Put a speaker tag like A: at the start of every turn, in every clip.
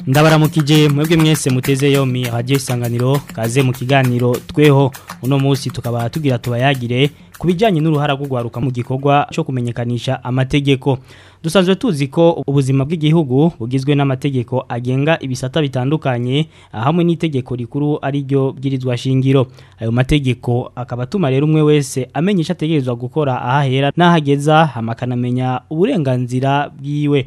A: ndabara
B: ndabaramukije mwebwe mwese muteze yomi ahajya isanganiro kaze mu kiganiro tweho uno munsi tukaba tugira tubayagire ku bijyanye n'uruhara rwo mu gikorwa cyo kumenyekanisha amategeko dusanzwe tuzi ko ubuzima bw'igihugu bugizwe n'amategeko agenga ibisata bitandukanye hamwe n'itegeko rikuru ari ryo bwirizwa shingiro ayo mategeko akaba atuma rero umwe wese amenya ategerezwa gukora ahahera n'ahageza amakanamenya uburenganzira bwiwe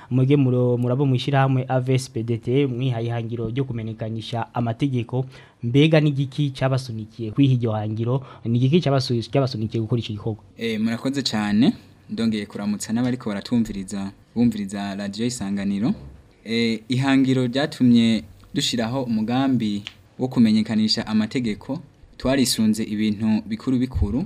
B: mwebwe murabo mwishyirahamwe avspdt mwihaye ihangiro ryo kumenyekanisha amategeko mbega n'igiki cyabasunikiye kwiha iryo hangiro ni igiki cyabasunikiye gukora icyo gikorwa
C: eh, murakoze cyane ndongeye kuramutsa n'abariko baratumviriza bumviriza radiyo isanganiro eh, ihangiro ryatumye dushyiraho umugambi wo kumenyekanisha amategeko twarisunze ibintu bikuru bikuru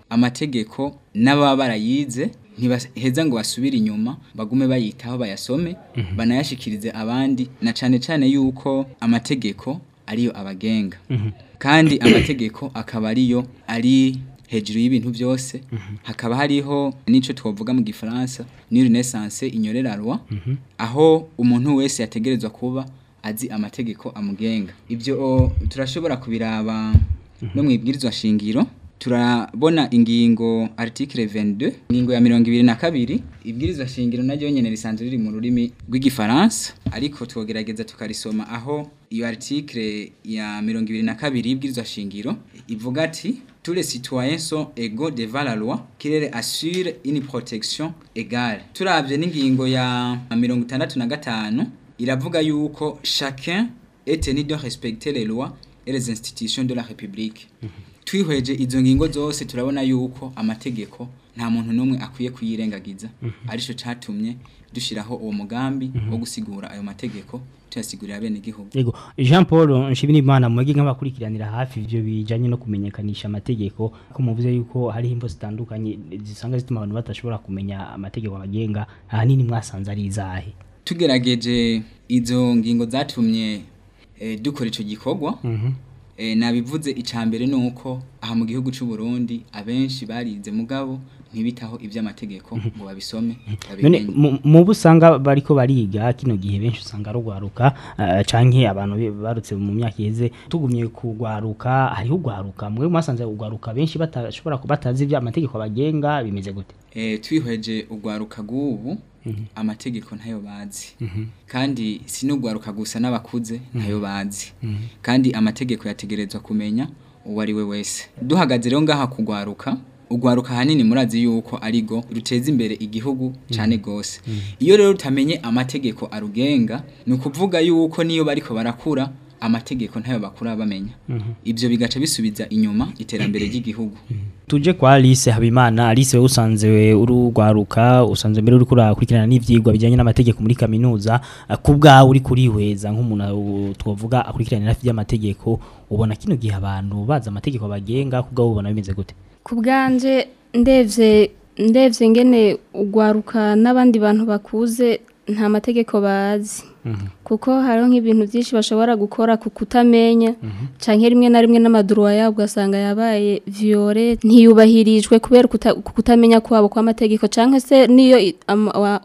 C: amategeko n'ababa barayize ntibaheza ngo basubire inyuma bagume bayitaho bayasome mhm. banayashyikirize abandi na cyane cyane yuko amategeko ariyo abagenga mhm. kandi amategeko akaba ariyo ari hejuru y'ibintu byose mhm. hakaba hariho n'icyo twavuga mu gifaransa ni renaissance inyorerarwa mhm. aho umuntu wese yategerezwa kuba azi amategeko amugenga ibyo turashobora kubiraba mhm. no mu ibwirizwa shingiro turabona ingingo article 22 ingingo ya 22 ibwirizwa shingiro naryo nyene risanzwe riri mu rurimi rw'igifaransa ariko twogerageza tukarisoma aho iyo article ya 22 ibwirizwa shingiro ivuga ati tous les citoyens sont égaux devant la loi kirere assure une protection égale turabye n'ingingo ya 65 iravuga yuko chacun est tenu de respecter les lois et les institutions de la République mm izo ngingo zose turabona yuko amategeko nta muntu n'umwe akwiye kuyirengagiza mm -hmm. catumye dushyiraho uwo mugambi wo mhm. gusigura ayo mategeko tuyasigurira bene igihugu
B: yego Jean Paul Nshimirimana mwege nk'abakurikiranira hafi ibyo bijanye no kumenyekanisha amategeko ko muvuze yuko hari imbo zitandukanye zisanga zituma abantu batashobora kumenya amategeko abagenga ahanini mwasanze ari izahe
C: tugerageje izo ngingo zatumye eh, dukora icyo gikorwa mhm. Eh, nabivuze icambere nuko aha mu gihugu cy'u Burundi abenshi barinze mugabo ntibitaho iby'amategeko mhm. ngo babisome
B: none mu busanga bariko bariga kino gihe benshi usanga rugwaruka eh, canke abantu barutse mu myaka yeze tugumye kugwaruka hari ugwaruka mwe mwasanze ugwaruka benshi batashobora kubataza iby'amategeko bagenga bimeze gute
C: eh twihweje ugwaruka gubu Mm-hmm. amategeko ntayo bazi mm-hmm. kandi sinugwaruka gusa n'abakuze mm-hmm. ntayo bazi kandi amategeko yategerezwa kumenya uwo ari we wese duhagaze rero ngaha kugwaruka ugwaruka hanini murazi yuko arigo ruteza imbere igihugu cyane gose iyo rero utamenye amategeko arugenga ni ukuvuga yuko niyo bariko barakura amategeko ntayo bakura bamenya mhm. ibyo bigaca bisubiza inyuma iterambere ry'igihugu
B: tuje kwa Alice Habimana Alice we usanze we urugwaruka usanze mbere uri kurakurikirana n'ivyigwa bijyanye n'amategeko muri kaminuza kubwa uri kuriweza nk'umuntu twovuga akurikirana nafi y'amategeko ubona kino gihe abantu baza amategeko bagenga kubwa ubona bimeze gute
D: kubwanje ndevye ndevye ngene ugwaruka n'abandi bantu bakuze nta mategeko bazi mhm. kuko hariho ibintu byinshi bashobora gukora ku kutamenya mhm. cyangwa rimwe na rimwe n'amaduruwa yabo ugasanga yabaye viyore ntiyubahirijwe kubera kutamenya kwabo kw'amategeko cyangwa se n'iyo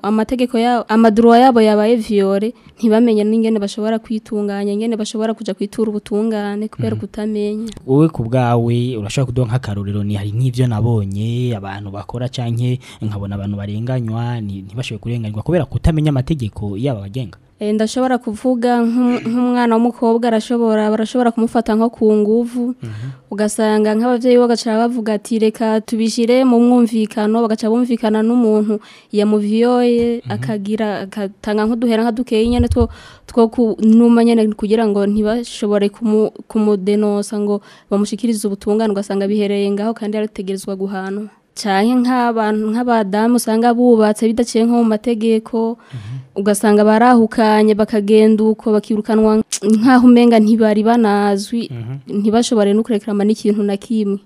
D: amategeko yabo amaduruwa yabo yabaye viyore ntibamenye n'ingene bashobora kwitunganya ingene bashobora kujya kwitura ubutungane kubera mhm. kutamenya
B: wowe ku bwawe urashobora kuduha nk'akaruriro ni hari nk'ibyo nabonye abantu bakora cyangwa nkabona abantu barenganywa ntibashobore kurenganywa kubera kutamenya amategeko yabo abagenga
D: eh, ndashobora bashobora kuvuga nk'umwana w'umukobwa arashobora barashobora kumufata nko ku nguvu mhm. ugasanga nk'ababyeyi bagaca bavuga ati reka tubishyire mu mwumvikano bagaca bumvikana n'umuntu yamuviyoye mhm. akagira agatanga nk'uduhera nka dukeye nyine two numa nyine kugira ngo ntibashobore kumudenosa ngo bamushyikirize ubutungane ugasanga bihereye ngaho kandi yarutegerezwa guhanwa cyane nk'abantu nk'abadamu usanga bubatse bidaciye nko mu mategeko ugasanga barahukanye bakagenda uko bakirukanwa nk'aho umenga ntibari banazwi mhm. ntibashobore no kurekerama n'ikintu na kimwe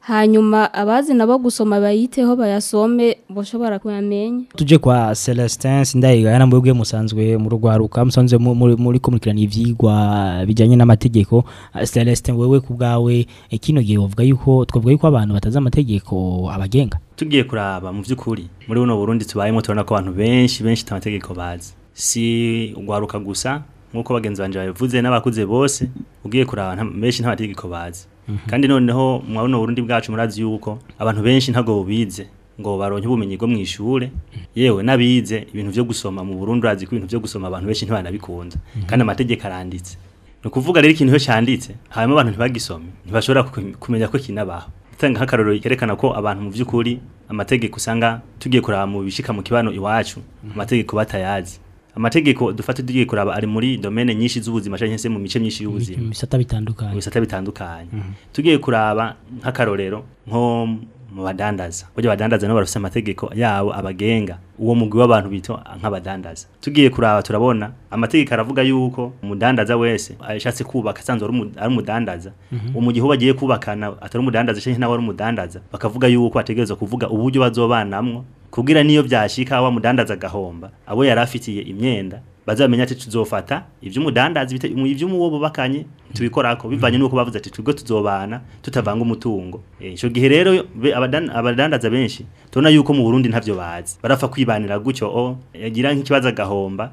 D: hanyuma abazi nabo gusoma bayiteho bayasome bashobora kuyamenya
B: tujye kwa Celestin Sindayigaya na mwebwe musanzwe mu rugwaruka musanzwe muri kumurikirana ibyigwa bijyanye n'amategeko Celestin wewe kubgawe eh, kino gihe uvuga yuko twavuga yuko abantu batazi amategeko abagenga
E: tugiye kuraba mu by'ukuri muri buno Burundi tubayemo turana ko abantu benshi benshi amategeko bazi si ugwaruka gusa nkuko bagenzi banje babivuze n'abakuze bose ugiye kuraba benshi nta bazi Mhm. kandi noneho mwabona uburundi bwacu murazi yuko abantu benshi ntago bubize ngo baronke ubumenyi bwo mu ishuri mhm. yewe n'abize ibintu byo gusoma mu burundi urazi ko ibintu byo gusoma abantu benshi ntibanabikunda mhm. kandi amategeko aranditse ni kuvuga rero ikintu cyanditse hanyuma abantu ntibagisome ntibashobora kumenya ko kinabaho gutanga nk'akarorero kerekana ko abantu mu by'ukuri amategeko usanga tugiye kuraba mu bishika mu kibano iwacu amategeko batayazi amategeko dufate tugiye kuraba ari muri domaine nyinshi z'ubuzima cyangwa se mu mice myinshi y'ubuzima
B: bisata bitandukanye
E: bisata bitandukanye mhm. tugiye kuraba nk'akarorero nko mu badandaza burya abadandaza nabo barafite amategeko yabo abagenga uwo mugwi w'abantu bita nk'abadandaza tugiye kuraba turabona amategeko aravuga yuko umudandaza wese ashatse kubaka asanzwe ari umudandaza mhm. uwo mugihe uba agiye kubakana atari umudandaza cyangwa nawe ari umudandaza bakavuga yuko ategerezwa kuvuga uburyo bazobanamwo kugira niyo byashika wa mudandaza agahomba abo yari afitiye imyenda bazamenya ati tuzofata iby'umudandazi iby'umuwo bubakanye tubikorako bivanye n'uko bavuze ati twebwe tuzobana tutavanga umutungo eh, icyo gihe rero abadandaza benshi tubona yuko mu Burundi ntavyo bazi barapfa kwibanira gucyo o oh, yagira nk'ikibazo gahomba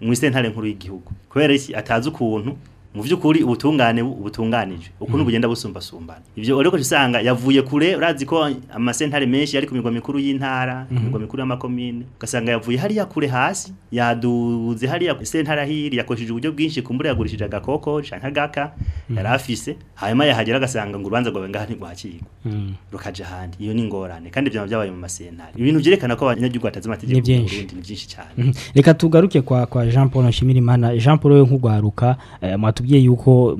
E: mu isentare nkuru y'igihugu kubera iki atazi ukuntu mu by'ukuri ubutungane ubutunganije ukuntu mm-hmm. bugenda busumbasumbana ibyo ariko usanga yavuye kure urazi ko amasentare menshi yari ku mirwa mikuru y'intara imirwa mm-hmm. mikuru y'amakomine ugasanga yavuye hariya kure hasi yaduze hariya sentara hiri yakoresheje uburyo bwinshi kumbura yagurishije agakoko canke agaka mm-hmm. yari afise hanyuma yahagera agasanga ngo urubanza rwawe ngaha ntirwakirwa rukaja ahandi iyo ni ingorane kandi ibyama byabaye mu masentare ibintu byerekana ko abanyagihugu batazi amategeko mu Burundi ni byinshi cyane
B: reka tugaruke kwa kwa Jean Paul Nshimirimana Jean Paul we nkugwaruka eh, batubwiye yuko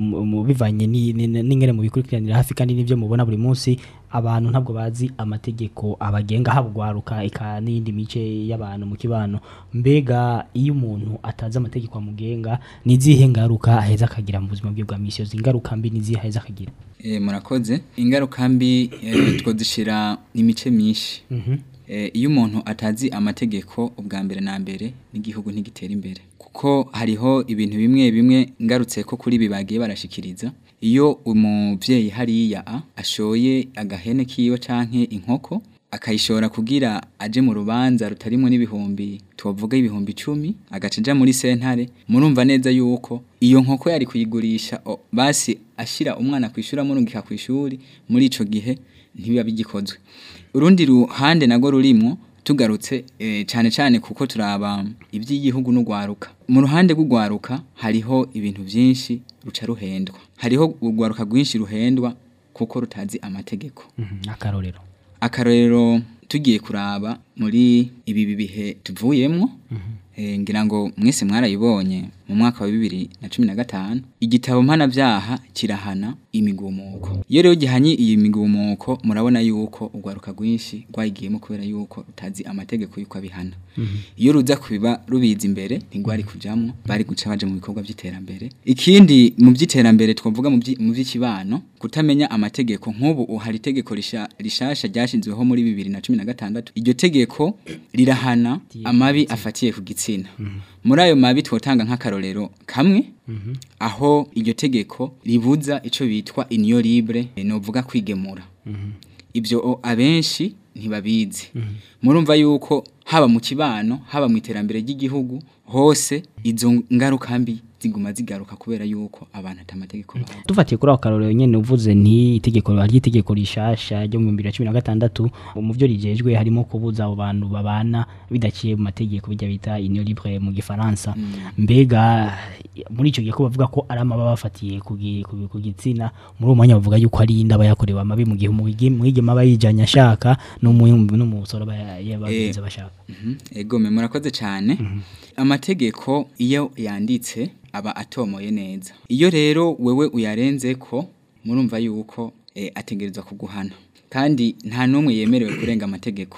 B: bivanye n'ingene mubikurikiranira hafi kandi n'ibyo mubona buri munsi abantu ntabwo bazi amategeko abagenga haba ugwaruka n'iyindi mice y'abantu mu kibano mbega iyo umuntu atazi amategeko amugenga nizihe izihe ngaruka aheza akagira mu buzima bwe bwa misi yose ingaruka mbi ni aheza akagira
C: eh, murakoze ingaruka mbi eh, twazishyira imice myinshi mhm. eh, iyo umuntu atazi amategeko ubwa mbere na mbere n'igihugu ntigitera imbere kuko hariho ibintu bimwe bimwe ngarutse ko kuri bibagiye barashikiriza iyo umubyeyi hariya ashoye agahene kiwe canke inkoko akayishora kugira aje mu rubanza rutarimo n'ibihumbi tubavuga ibihumbi icumi agacija muri sentare murumva neza yuko iyo nkoko yari kuyigurisha basi ashira umwana kwishura murungika kwishuri muri ico gihe ntibiba bigikozwe urundi ruhande nago rurimo tugarutse eh, cyane cyane kuko turaba iby'igihugu n'ugwaruka mu ruhande rw'ugwaruka hariho ibintu byinshi ruca ruhendwa hariho ugwaruka rwinshi ruhendwa kuko rutazi amategeko mhm,
B: akarorero
C: akarorero tugiye kuraba muri ibi bihe tuvuyemo mhm. eh, ngira ngo mwese mwarayibonye mwaka wa bibiri na cumi na gatanu igitabo mpanabyaha kirahana imigomoko iyo rero gihanye iyi migomoko murabona yuko urwaruka rwinshi rwayigiyemo kubera yuko utazi amategeko y'uko abihana mhm. iyo ruza kubiba rubizi imbere ntirwari kujyamo bari guca baje mu bikorwa by'iterambere ikindi mu by'iterambere twavuga mu by'ikibano kutamenya amategeko nk'ubu hari itegeko rishasha ryashinzweho muri bibiri na cumi na gatandatu iryo tegeko rirahana amabi afatiye ku gitsina mhm. muri ayo mabi twotanga nk'akarorero kamwe mhm. aho iryo tegeko ribuza icyo bitwa inyo libre ni uvuga kwigemura mhm. ibyo abenshi ntibabizi mhm. murumva yuko haba mu kibano haba mu iterambere ry'igihugu hose izo ngaruka ziguma zigaruka kubera yuko abantu atamategeko baho
B: dufatiye kuri ako karorero nyene uvuze nti itegeko ry'itegeko rishasha ryo mu 2016 mu byo rijejwe harimo kubuza abo bantu babana bidaciye mu mategeko bijya bita union libre mu gifaransa mm. mbega muri icyo gihe ko bavuga ko ari amaba bafatiye ku gitsina muri uwo mwanya bavuga yuko ari inda bayakorewe amabi mu gihe umwigema aba yijyanye ashaka n'umusoro y'abagenzi eh. bashaka
C: mhm. ego murakoze cyane mhm. amategeko iyo yanditse aba atomoye neza iyo rero wewe uyarenze ko murumva yuko eh, ategereza kuguhana kandi nta n'umwe yemerewe kurenga amategeko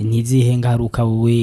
B: ntizihe ngaruka wowe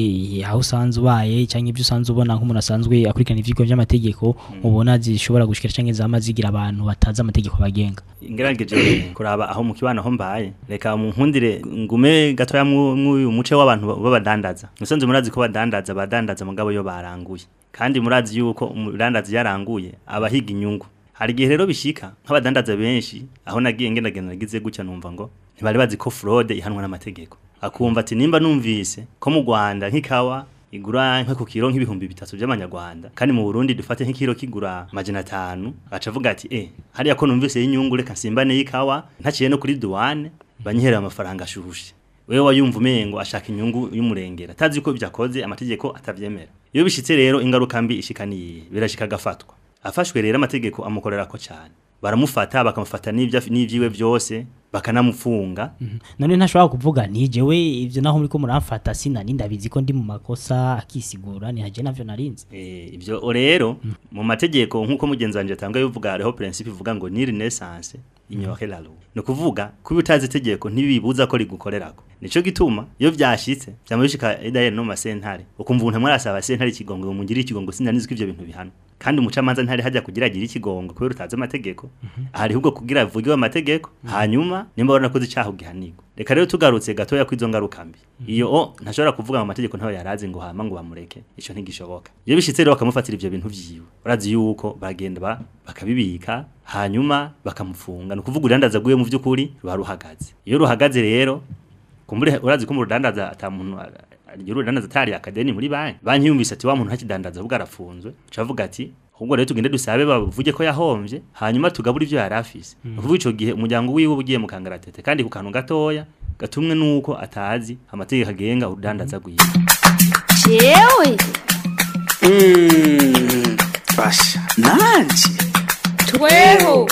B: aho usanzwe ubaye cyangwa ibyo usanzwe ubona nk'umuntu asanzwe akurikirana ibyigwa by'amategeko amategeko mm. ubona zishobora gushikira canke zama zigira abantu batazi amategeko bagenga
E: ngerageje kuraba aho mu kibano ho mbaye reka munkundire ngume gatoya mw'uyu muce w'abantu babadandaza musanze murazi ko badandaza badandaza mugabo yo baranguye kandi murazi yuko umudandaza yaranguye abahiga inyungu hari igihe rero bishyika nk'abadandaza benshi aho nagiye ngendagenda nagize gutya numva ngo ntibari bazi ko fraude ihanwa n'amategeko akumva ati nimba numvise ko mu Rwanda nk'ikawa igura nko ku kiro nk'ibihumbi bitatu by'amanyarwanda kandi mu Burundi dufate nk'ikiro kigura majana atanu acavuga ati eh hariya ko numvise y'inyungu reka simbane y'ikawa ntaciye no kuri duwane banyiherera amafaranga ashuhushe wewe wayumva umengo ashaka inyungu y'umurengera tazi ko byakoze amategeko atabyemera iyo bishitse rero ingaruka mbi ishikaniye birashika gafatwa afashwe rero amategeko amukorera ko cyane baramufata bakamufata n'ibyiwe byose bakanamufunga mhm.
B: none ntashobora kuvuga ntigewe ibyo naho muri ko muramfata sinani ndabizi ko ndi mu makosa akisigura ntihage nabyo narinze
E: eh, ibyo rero mhm. mu mategeko nk'uko mugenzi wanjye atanga bivuga hariho prinsipe ivuga ngo niri nesanse inyoheraro ni ukuvuga kuba utazi itegeko ntibibuza ko rigukorera rigukorerako nico gituma iyo byashitse byamubishika idaye no masentare ukumva umuntu mwarasaba sentare kigongo mungirira ikigongo sinanizi ko ivyo bintu bihano kandi umucamanza ntari hajya kugira agira ikigongo kubera utazi amategeko mhm. hari ahubwo kugira avugiwe amategeko mhm. hanyuma nimba urabona ko zicaho gihanirwa reka rero tugarutse gatoya ku izo ngaruka mbi mhm. iyo o oh, ntashobora kuvuga mu mategeko ntayo yarazi ngo hama ngo bamureke ico ntigishoboka iyo bishitse rero bakamufatira ibyo bintu vyiwe urazi yuko bagenda bakabibika hanyuma bakamufunga ni ukuvuga uruyandaza rwiwe mu by'ukuri ruba ruhagaze iyo ruhagaze rero kumbure urazi ko murudandaza atamuntu agira urudandaza atari akadeni muri banki banki yumvise ati wa muntu hakidandaza ubwo arafunzwe cavuga ati ahubwo rero tugende dusabe bavuge ko yahombye hanyuma tugabura ibyo yari afise mm. kuvuga gihe umuryango wiwe ugiye mu kangaratete kandi ku kantu gatoya gatumwe nuko atazi amategeko agenga urudandaza gwiwe
F: yewe
G: mm. basha
H: tweho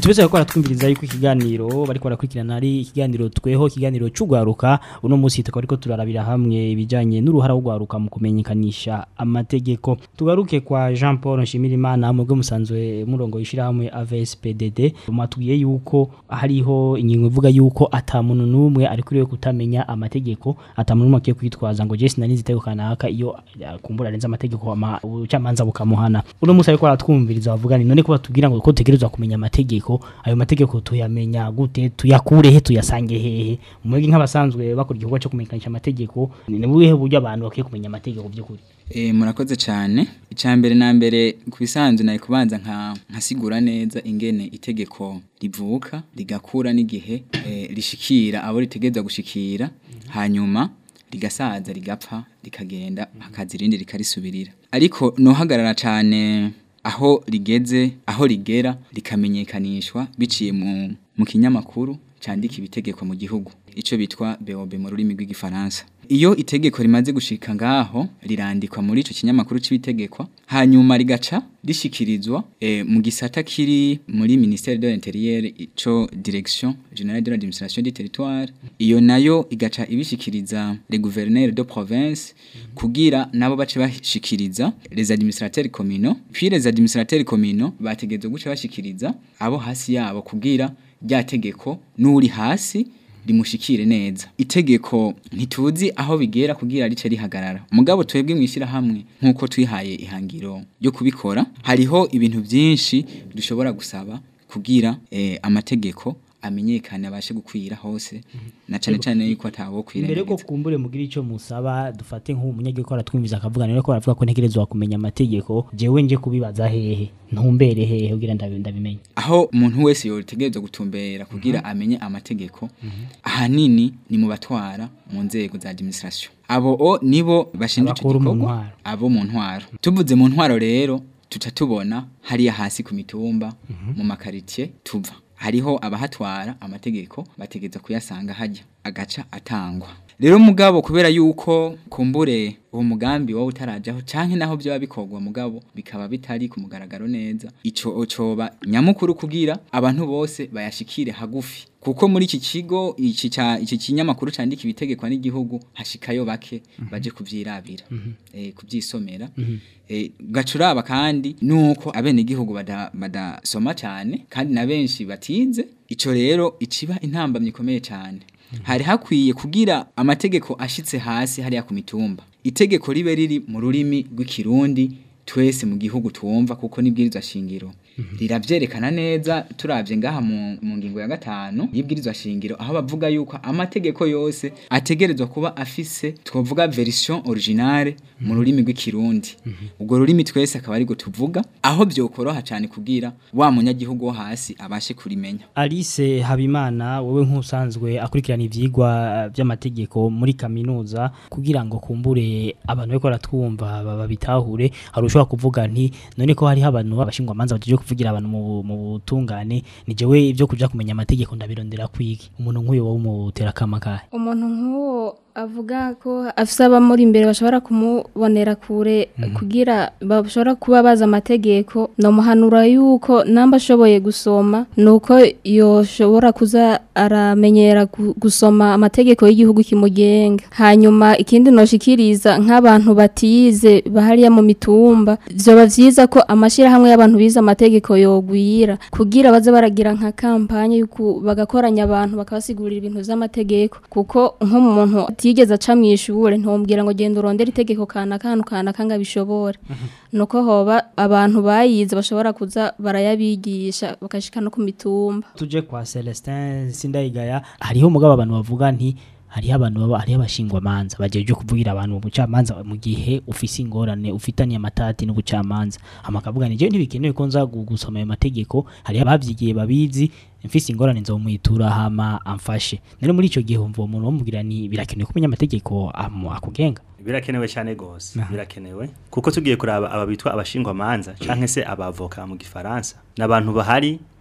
B: tubese ko twumviriza yuko ikiganiro bari barakurikirana ari ikiganiro tweho ikiganiro cy'ugwaruka uno munsi tukaba ariko turarabira hamwe ibijyanye n'uruhara rw'ugwaruka mu kumenyekanisha amategeko tugaruke kwa Jean Paul Nshimirimana mu musanzwe murongo yishirahamwe AVSPDD matwiye yuko hariho ingingo ivuga yuko atamuntu numwe ari kuriwe kutamenya amategeko atamuntu numwe kwitwaza ngo Jesse nanizi tegeko kanaka iyo kumbura arenza amategeko ama ucamanza bukamuhana uno munsi ariko aratwumviriza bavugana none ko batubwira ngo ko tegerezwa kumenya amategeko mategeko ayo mategeko tuyamenya gute tuyakurehe he tuyasange hehe umwege nk'abasanzwe bakora igikorwa cyo kumenyekanisha amategeko ni buhe buryo abantu bakwiye kumenya amategeko by'ukuri
C: eh, murakoze cyane mbere na mbere ku kubisanzwe naye kubanza nka nkasigura neza ingene itegeko rivuka rigakura n'igihe e, rishikira abo ritegeza gushikira hanyuma rigasaza rigapfa rikagenda hakazirindi rikarisubirira ariko nohagarara cyane aho rigeze aho rigera rikamenyekanishwa biciye mu mu kinyamakuru cyandika ibitegeko mu gihugu icyo bitwa bewobe mu rurimi rw'igifaransa iyo itegeko rimaze gushika ngaho rirandikwa muri ico kinyamakuru c'ibitegekwa hanyuma rigaca rishikirizwa e, mu gisata kiri muri ministère de l'intérieur ico direction générale de l'administration du territoire iyo nayo igaca ibishikiriza le gouverneur de province kugira nabo bace bashikiriza les administrateurs communaux puis les administrateurs communaux bategezwe guca bashikiriza abo hasi yabo kugira ryategeko nuri hasi rimushikire neza itegeko ntituzi aho bigera kugira rice rihagarara mugabo twebwe mwishira hamwe nkuko twihaye ihangiro yo kubikora hariho ibintu byinshi dushobora gusaba kugira eh, amategeko amenyekane abashe gukwira hose mhm. na cyane cyane yuko atabokwira
B: mbere ko kumbure mugira icyo musaba dufate nk'umunyagikora twumviza akavuga nero ko aravuga ko ntegerezwa kumenya amategeko jyewe nje kubibaza hehe ntumbere hehe kugira ndabimenye
C: aho umuntu wese yotegerezwa gutumbera kugira mhm. amenye amategeko mhm. ahanini ni mu batwara mu nzego za administration abo o nibo bashinzwe icyo gikorwa abo mu ntwaro tuvuze mu ntwaro rero tuca tubona hariya hasi ku mitumba mu makaritiye tuva hariho abahatwara amategeko bategeza kuyasanga hajya agaca atangwa rero mugabo kubera yuko kumbure uwo mugambi wowe utarajyaho canke naho byo bikogwa mugabo bikaba bitari ku mugaragaro neza ico ocoba nyamukuru kugira abantu bose bayashikire hagufi kuko muri iki kigo iki iki kinyamakuru candika ibitegekwa n'igihugu hashikayo bake mhm. baje kuvyirabira mhm. eh kubyisomera mhm. eh gacuraba kandi nuko abene igihugu badasoma cyane kandi na benshi batinze ico rero iciba intambamye ikomeye cyane hari hakwiye kugira amategeko ashitse hasi hariya ku mitumba itegeko ribe riri mu rurimi rw'ikirundi twese mu gihugu twumva kuko nibwirizwa shingiro Mhm. rirabyerekana neza turabye ngaha mu ngingo ya gatanu y'ibwirizwa shingiro aho bavuga yuko amategeko yose ategerezwa kuba afise twavuga version originale mu mhm. rurimi rw'ikirundi mhm. ubwo rurimi twese akaba ari tuvuga aho byokoroha cyane kugira wa munyagihugu wo hasi abashe kurimenya
B: Alice Habimana wowe nk'usanzwe akurikirana ibyigwa by'amategeko muri kaminuza kugira ngo kumbure abantu beko baratwumva babitahure harushobora kuvuga nti none ko hari abantu babashingwa amanza bagiye kuvugira abantu mu butungane ni jewe ibyo kuja kumenya amategeko ndabirondera kwiki umuntu nk'uyo wo umutera akamakaye
D: umuntu nk'uwo avuga ko afite abamuri imbere bashobora kumubonera kure mhm. kugira bashobora kuba bazi amategeko namuhanura yuko namba ashoboye gusoma ni uko yoshobora kuza aramenyera gusoma amategeko y'igihugu kimugenga hanyuma ikindi ntoshikiriza nk'abantu batize bahariya mu mitumba byaba byiza ko amashyirahamwe y'abantu bize amategeko yogwira kugira baze baragira nka kampanye y'uko bagakoranya abantu bakabasigurira ibintu z'amategeko kuko nk'umuntu ati atigeze aca mu ishuri ntumbwira ngo genda urondere itegeko kana kanu kana kanga bishobora mhm. nuko hoba abantu bayize bashobora kuza barayabigisha bakashika no ku mitumba
B: tujye kwa Celestin sindayigaya hariho mugabo abantu bavuga nti hariho abantu baba hariho abashingwamanza bagiye byo kuvugira abantu mu bucamanza mu gihe ufise ingorane ufitanye amatati n'ubucamanza amakavuga ni je ntibikenewe ko nza gusoma ayo mategeko hariho abavyigiye babizi mfise ingorane nzo muyitura hama amfashe none muri ico gihe umva umuntu bamubwira ni birakenewe kumenya amategeko akugenga
E: birakenewe cyane gose birakenewe kuko tugiye kuraba ababitwa abashingwamanza canke se abavoka mu gifaransa n'abantu bahari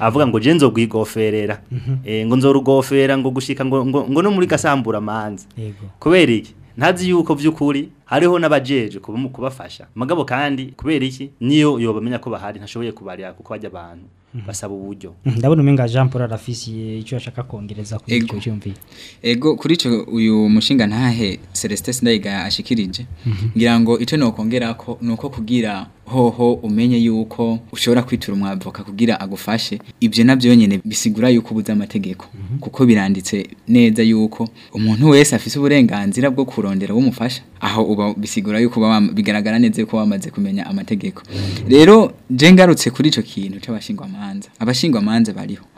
E: avuga ngo je nzogwigoferera mhm. eh, ngo nzorugofera ngo gushika ngo ngo no muri gasambura manza kubera iki ntazi yuko by'ukuri hariho n'abajeje kubafasha mugabo kandi kubera iki niyo yobamenya ko bahari ntashoboye kubarira kuko hajya abantu mhm. basaba uburyo mhm.
B: ndabona umenga Jean Paul Rafisi eh, icyo yashaka kongereza kuri icyo cyumvi
C: ego kuri ico uyu mushinga ntahe Celestin Ndayiga ashikirije mhm. ngira ngo ico no kongera ko nuko kugira hoho umenye yuko ushobora kwitura umwavoka kugira agufashe ibyo nabyo nyine bisigura yuko ubuze amategeko mhm. kuko biranditse neza yuko umuntu wese afite uburenganzira bwo kurondera umufasha aho uba bisigura yuko bigaragara neza yuko wamaze kumenya amategeko rero ngarutse kuri icyo kintu Abashingwa abashingwamanza bariho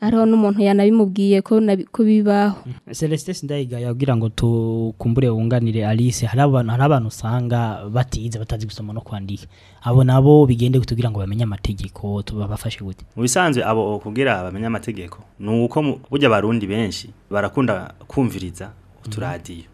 D: hariho n'umuntu yanabimubwiye ko bibaho mm.
B: celestin sindayiga yabwira ngo tukumbure wunganire alice hari abantu usanga batize batazi gusoma no kwandika abo nabo bigende kugira ngo bamenye amategeko tubafashe gute
E: mu bisanzwe abo kugira bamenye amategeko ni uko burya abarundi benshi barakunda kumviriza mm. uturadiyo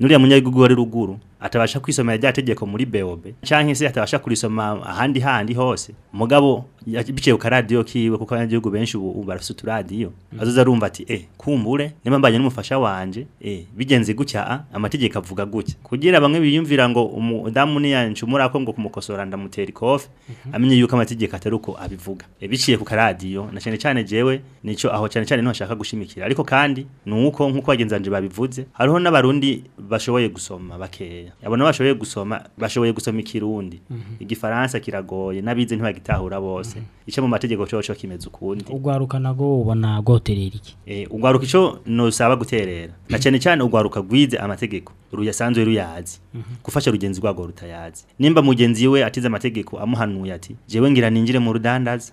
E: nuriya munyagihugu wari ruguru atabasha kwisomera rya tegeko muri beobe cyangwa se atabasha kurisoma ahandi handi hose mugabo biciye ku karadiyo kiwe kuko abanyagihugu benshi ubu barafite uturadiyo mm. azoza arumva ati eh kumbure niba mbanye n'umufasha wanjye eh bigenze gutya ah, amategeko avuga gutya kugira bamwe biyumvira ngo umudamu niyancumura ko ngo kumukosora ndamutera ikofe mhm. amenye yuko amategeko atari uko abivuga eh, biciye ku karadiyo na cyane cyane jewe nicyo aho cyane cyane ntashaka gushimikira ariko kandi ni uko nkuko bagenzi banje babivuze hariho n'abarundi bashoboye gusoma bakeya gushidikanya abona bashoboye gusoma bashoboye gusoma ikirundi mhm. igifaransa kiragoye nabize ntibagitahura bose mhm. ico mu mategeko cyo cyo kimeze ukundi
B: ugwaruka nago ubona goterera
E: eh ugwaruka ico no saba guterera na mhm. cyane cyane ugwaruka gwize amategeko ruyasanzwe ruyazi gufasha rugenzi rwago rutayazi nimba mugenzi we atize amategeko amuhanuye ati jewe ngira ninjire mu rudandaza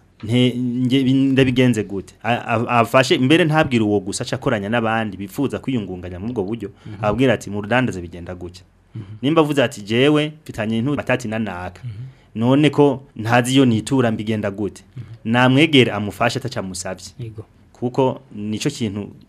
E: ndabigenze gute afashe mbere ntabwira uwo gusa akoranya n'abandi bifuza kwiyungunganya mu ubwo buryo abwira ati mu rudandaza bigenda gutya Mhm. nimba avuze ati jewe mfitanye intu batati na naka mhm. none ko ntazi iyo nitura mbigenda gute mhm. namwegere amufasha
B: atacamusabye
E: kuko nicyo kintu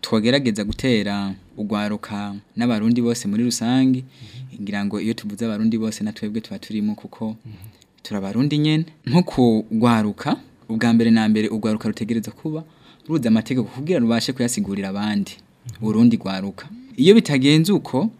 C: Twagerageza gutera ugwaruka n'abarundi bose muri rusange ngira ngo iyo tuvuze abarundi bose na twebwe tuba turimo kuko turabarundi nyene nko kugwaruka ubwa mbere na mbere urwaruka rutegereza kuba ruzi amategeko kugira rubashe kuyasigurira abandi urundi rwaruka iyo bitagenze uko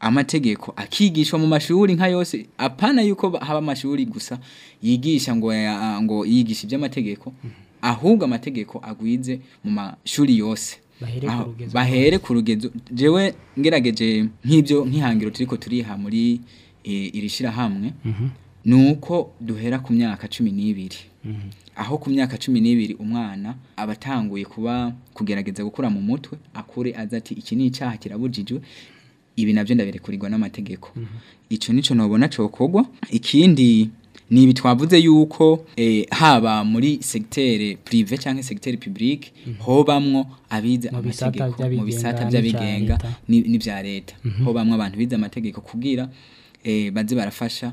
C: amategeko akigishwa mu mashuri nka yose apana yuko haba amashuri gusa yigisha ngo ngo yigisha iby'amategeko ahubwo amategeko agwize mu mashuri yose
B: bahere ku
C: jewe ngerageje nk'ibyo nk'ihangiro turiko turiha muri e, iri shirahamwe mhm. nuko duhera ku myaka cumi n'ibiri mhm. aho ku myaka cumi n'ibiri umwana abatanguye kuba kugerageza gukura mu mutwe akure azi ati iki ni icyaha kirabujijwe ibi nabyo ndaberekurirwa n'amategeko mhm. icyo nicyo nabona cokogwa ikindi ni ibi twavuze yuko eh, haba muri segiteri privé cyangwa segiteri pibulike mhm. hobamwo abize amategeko mu bisata by'abigenga bya leta mhm. hobamwo abantu bize amategeko kugira eh, baze barafasha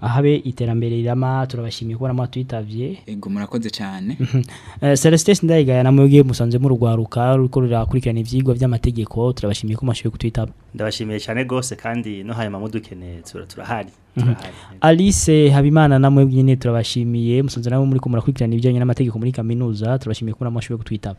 B: ahabe iterambere rirama turabashimiye kubona matwitavye
C: yego murakoze cyane mhm.
B: eh, Celestin Ndayigaya namwe musanze mu rugwaruka rukorera rurakurikirana ivyigwa by'amategeko ububiko turabashimiye ko mwashoboye kutwitaba
E: ndabashimiye cyane rwose kandi no hanyuma mudukeneye mhm. turahari
B: alice habimana na mwebwe nyine turabashimiye musanze nabo muri ko murakurikirana ibijyanye n'amategeko muri kaminuza turabashimiye ko mwashoboye kutwitaba